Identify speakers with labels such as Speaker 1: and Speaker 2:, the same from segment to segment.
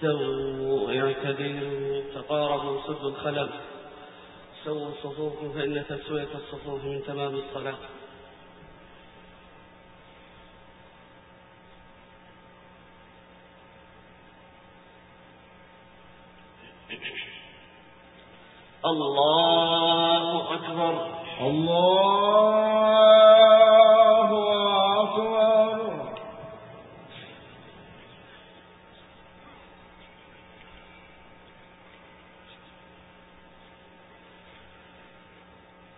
Speaker 1: استووا اعتدلوا تقاربوا سد الخلل. سووا صفوفكم فإن تسوية الصفوف من تمام الصلاة الله أكبر.
Speaker 2: الله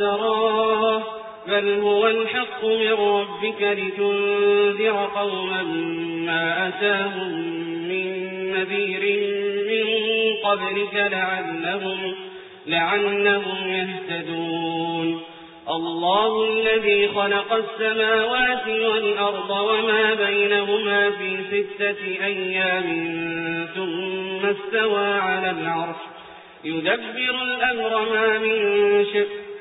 Speaker 1: افتراه بل هو الحق من ربك لتنذر قوما ما أتاهم من نذير من قبلك لعلهم, لعلهم يهتدون. الله الذي خلق السماوات والأرض وما بينهما في ستة أيام ثم استوى على العرش. يدبر الأمر ما من شيء.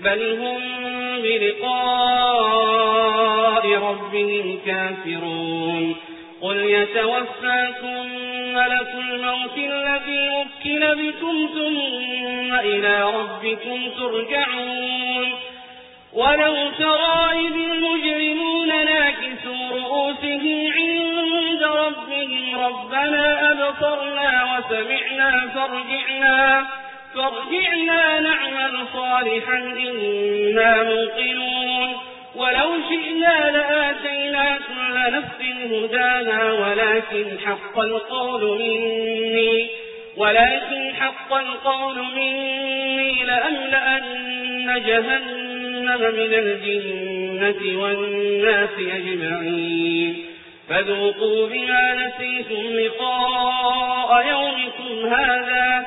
Speaker 1: بل هم بلقاء ربهم كافرون. قل يتوفاكم ملك الموت الذي وكل بكم ثم إلى ربكم ترجعون. ولو ترى إذ المجرمون ناكسوا رؤوسهم عند ربهم ربنا أبصرنا وسمعنا فارجعنا. فارجعنا نعمل صالحا إنا موقنون. ولو شئنا لآتينا كل نفس هدانا ولكن حق القول مني ولكن حق القول مني لأملأن جهنم من الجنة والناس أجمعين. فذوقوا بما نسيتم لقاء يومكم هذا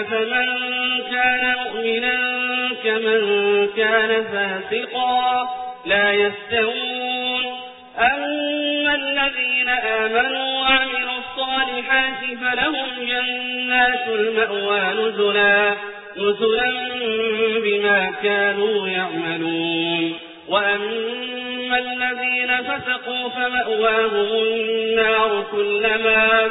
Speaker 1: أفمن كان مؤمنا كمن كان فاسقا لا يستوون. أما الذين آمنوا وعملوا الصالحات فلهم جنات المأوى نزلا نزلا بما كانوا يعملون. وأما الذين فسقوا فمأواهم النار كلما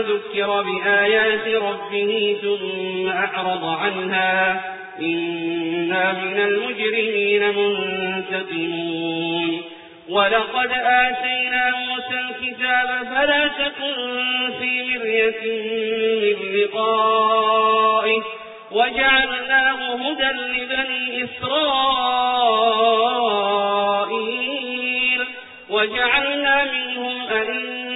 Speaker 1: ذكر بآيات ربه ثم أعرض عنها إنا من المجرمين منتقمون. ولقد آتينا موسى الكتاب فلا تكن في مرية من لقائه وجعلناه هدى لبني إسرائيل وجعلنا منهم أئمة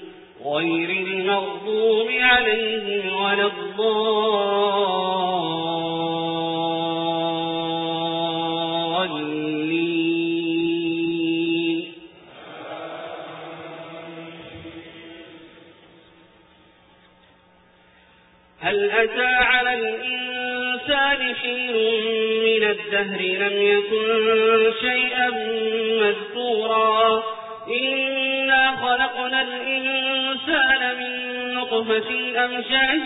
Speaker 1: غير المغضوب عليهم ولا الضالين. هل أتى على الإنسان حين من الدهر لم يكن شيئا مذكورا؟ إنا خلقنا الإنسان من نطفة أمشاج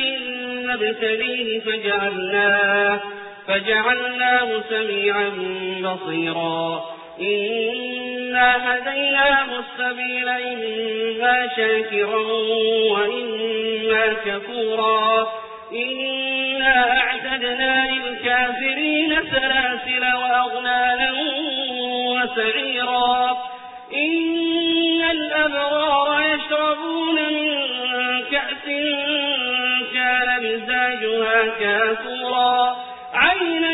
Speaker 1: نبتليه فجعلناه, فجعلناه سميعا بصيرا. إنا هديناه السبيل إما شاكرا وإما كفورا. إنا أعتدنا للكافرين سلاسل وأغلالا وسعيرا. إن الأبرار يشربون من كأس كان مزاجها كافورا. عينا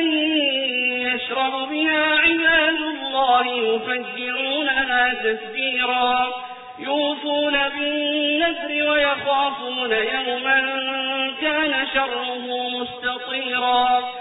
Speaker 1: يشرب بها عباد الله يفجرونها تسجيرا يوفون بالنذر ويخافون يوما كان شره مستطيرا.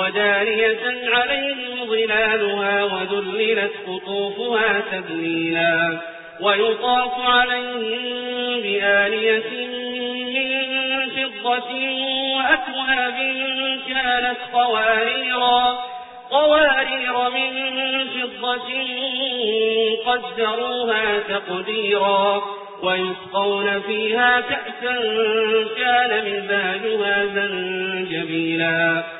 Speaker 1: ودارية عليهم ظلالها وذللت قطوفها تذليلا ويطاف عليهم بآلية من فضة وأكواب كانت قواريرا قوارير من فضة قدروها تقديرا ويسقون فيها كأسا كان مزاجها زنجبيلا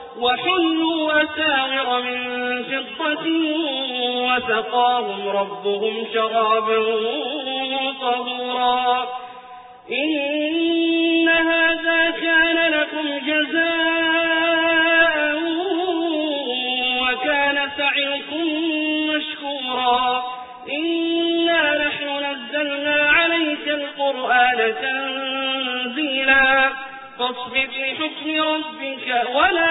Speaker 1: وحلوا أساور من فضة وسقاهم ربهم شرابا طهورا. إن هذا كان لكم جزاء وكان سعيكم مشكورا. إنا نحن نزلنا عليك القرآن تنزيلا. فاصبر لحكم ربك ولا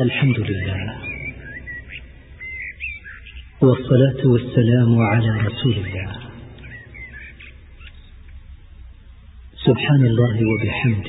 Speaker 3: الحمد لله. والصلاة والسلام على رسول الله. سبحان الله وبحمده.